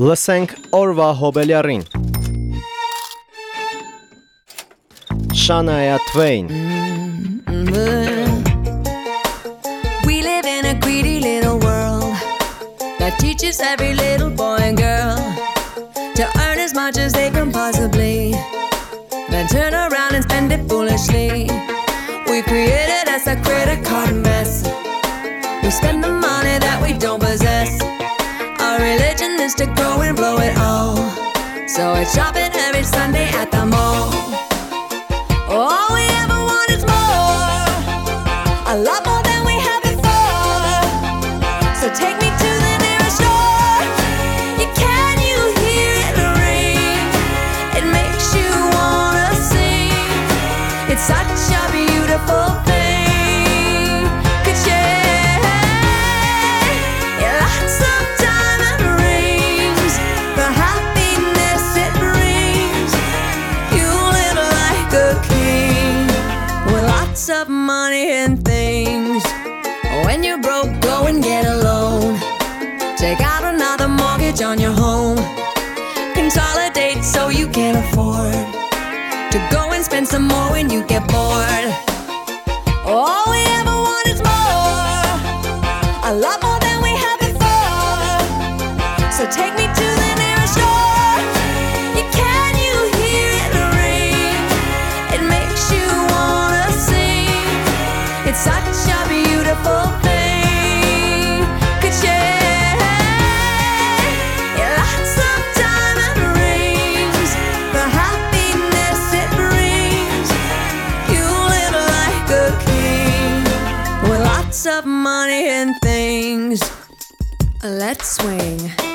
Լսենք օրվա հոբելյարին։ Shania mm-hmm. Twain. We live in a greedy little world that teaches every little boy and girl to earn as much as they can possibly, then turn around and spend it foolishly. We created us a credit card to grow and blow it all. So I shop it every Sunday at the mall. afford to go and spend some more when you get money and things. Let's swing.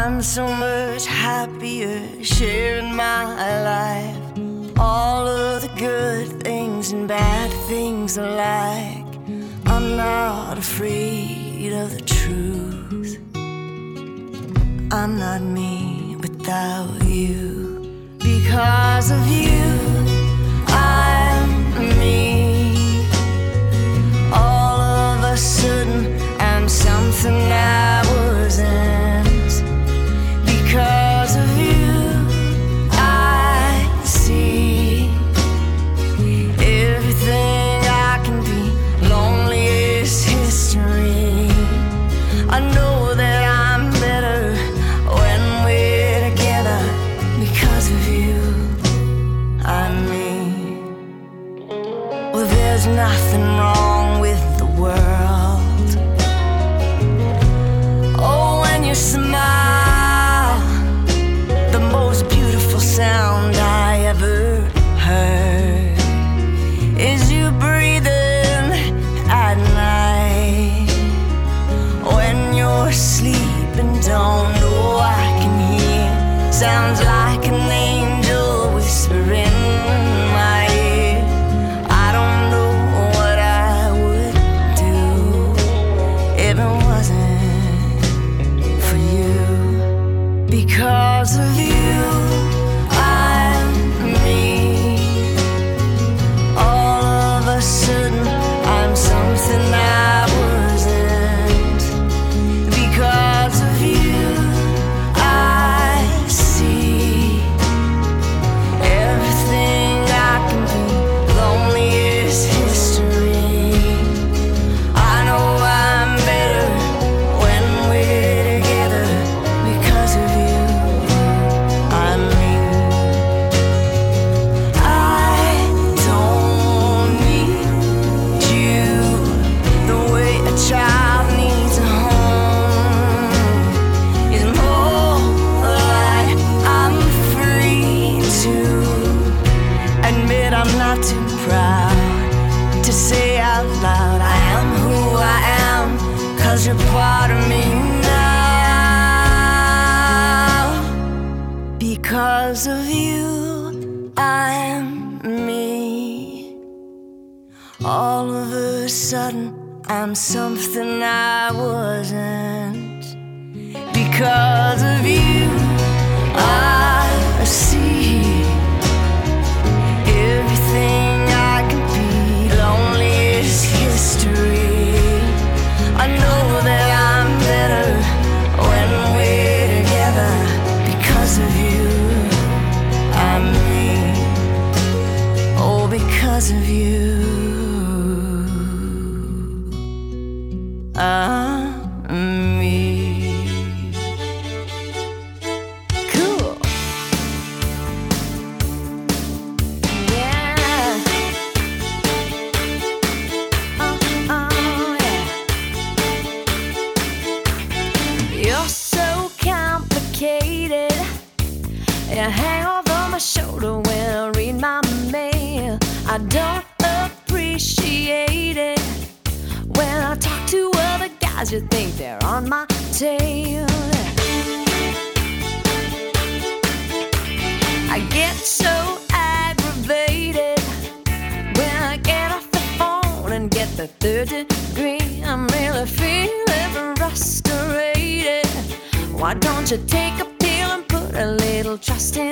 I'm so much happier sharing my life. All of the good things and bad things alike. I'm not afraid of the truth. I'm not me without you. Because of you. should take a pill and put a little trust in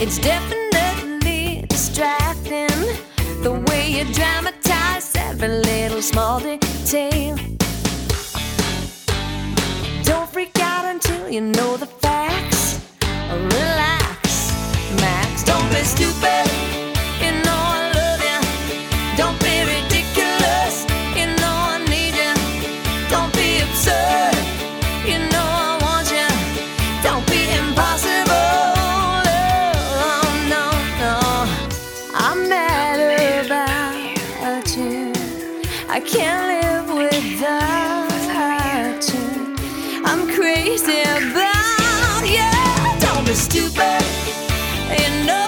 It's definitely You know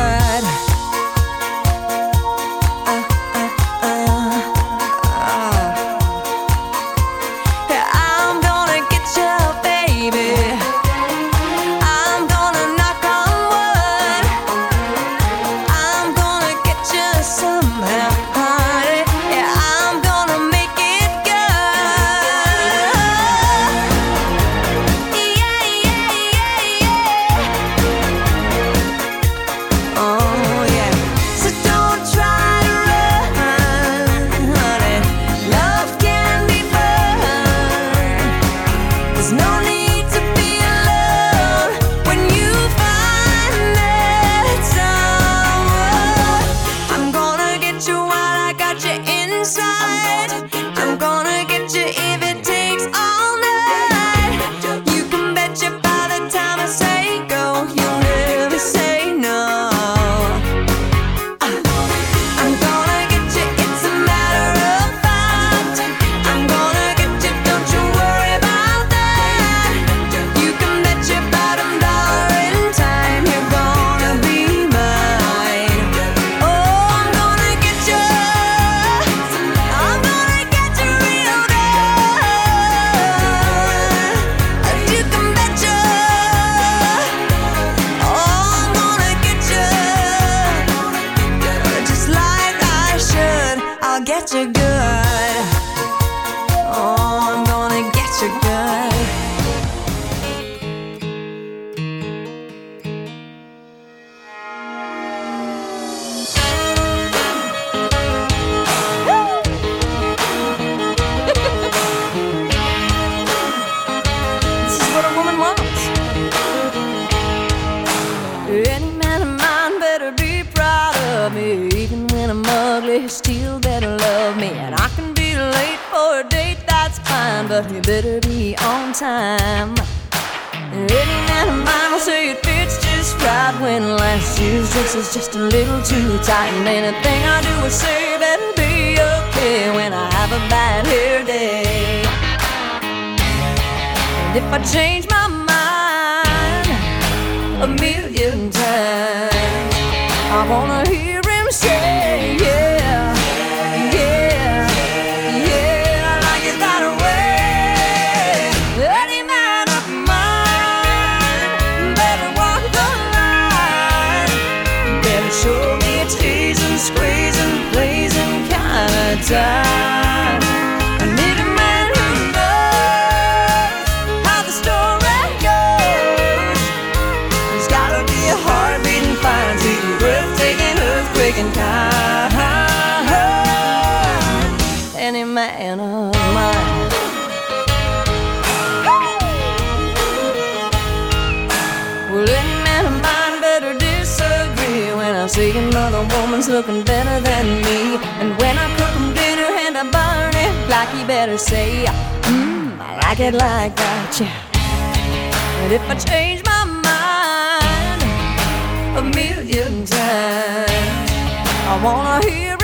heart and I can be late for a date, that's fine, but you better be on time. Written out a mile, so it fits just right when last year's dress is just a little too tight. And anything I do is say better be okay when I have a bad hair day. And if I change my mind a million times, I wanna one's looking better than me. And when I cook him dinner and I burn it, like he better say, Mmm, I like it like that, yeah. And if I change my mind a million times, I wanna hear.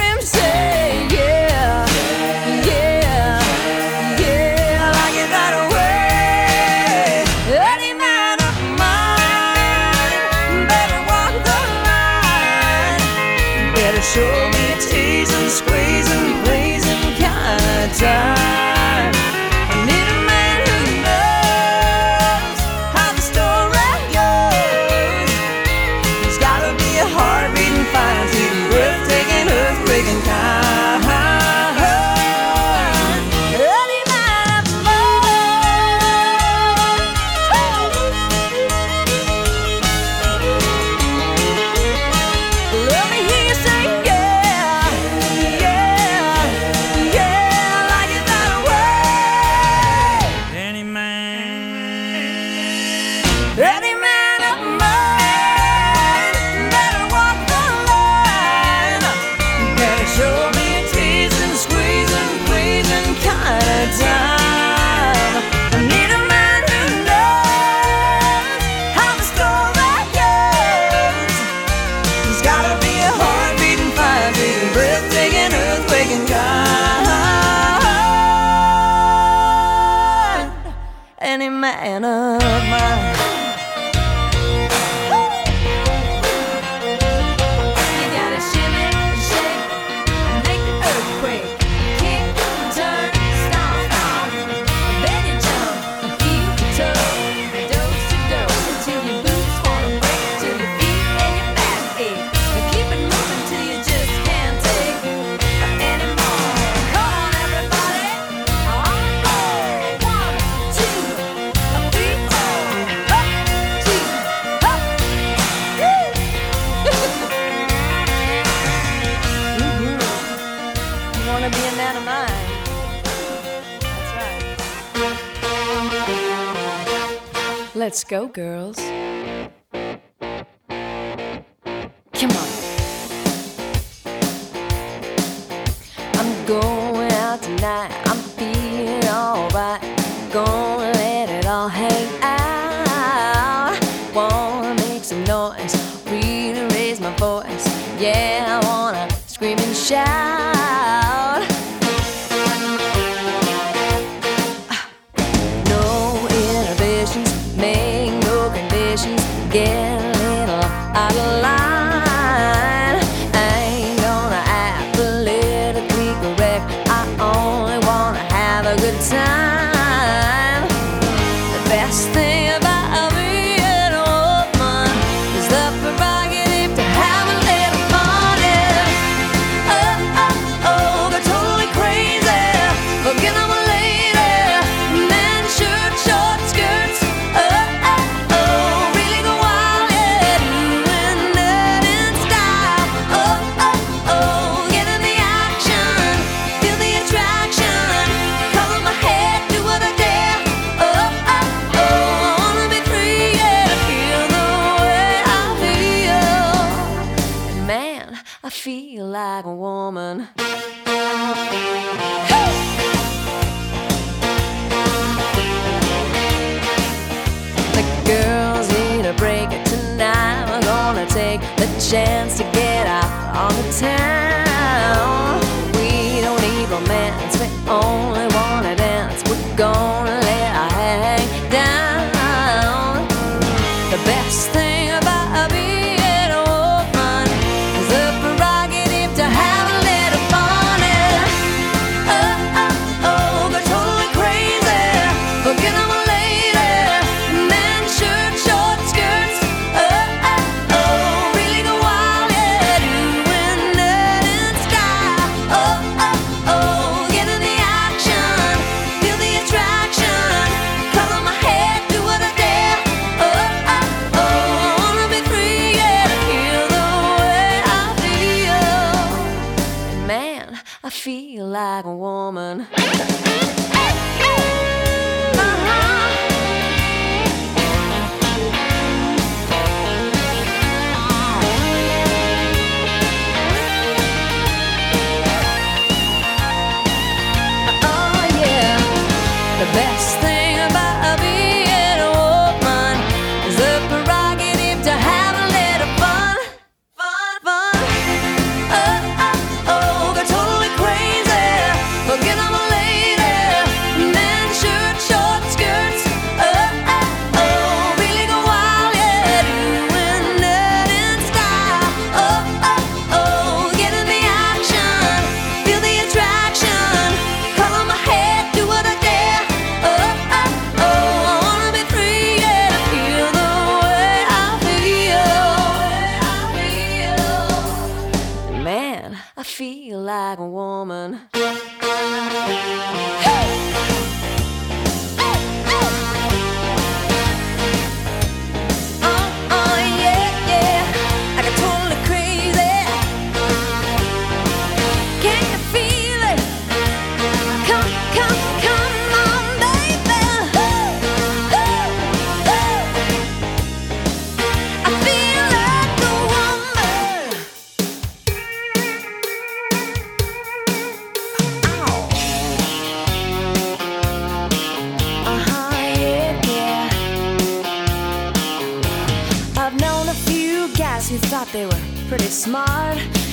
And of mine. Let's go, girls. Come on.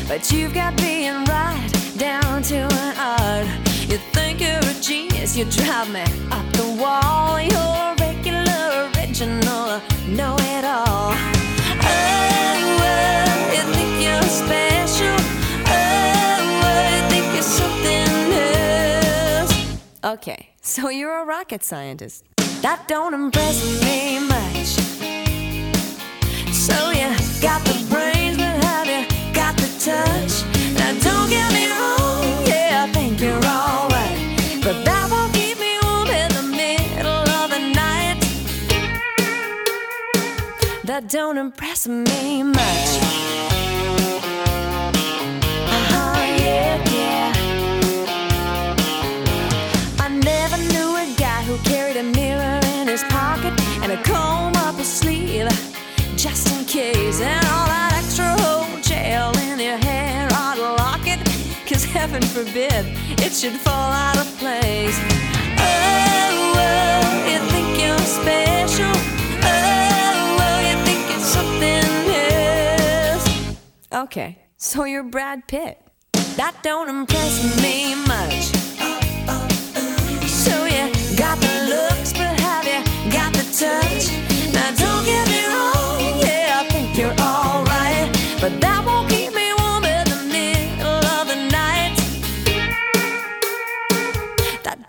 But you've got being right down to an art. You think you're a genius, you drive me up the wall. You're a regular, original, know it all. Oh, you think you're special. Oh, you think you're something else. Okay, so you're a rocket scientist. That don't impress me much. So you got the brains, touch? Now don't get me wrong, yeah, I think you're alright. But that won't keep me warm in the middle of the night. That don't impress me much. Uh-huh, yeah, yeah. I never knew a guy who carried a mirror in his pocket and a comb up his sleeve just in case. And heaven forbid it should fall out of place. Oh, well, you think you're special. Oh, well, you think something else. Okay, so you're Brad Pitt. That don't impress me much. So you got the looks, but have you got the touch? Now don't get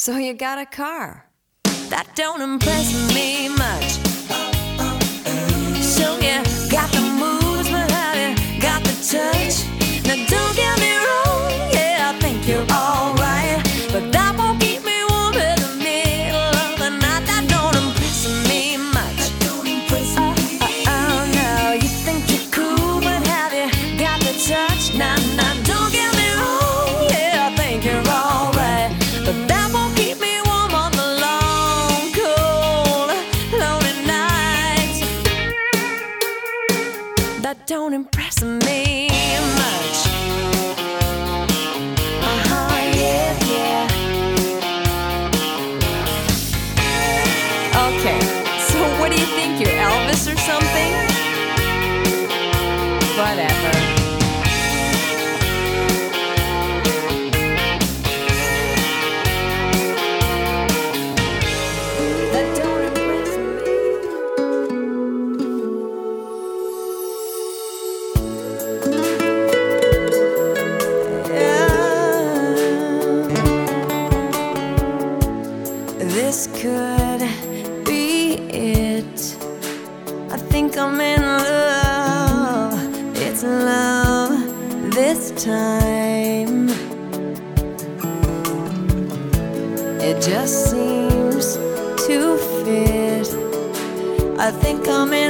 So you got a car. That don't impress me much. So you got the moves, but you got the touch? Now don't get me wrong, it. I think I'm in love. It's love this time. It just seems to fit. I think I'm in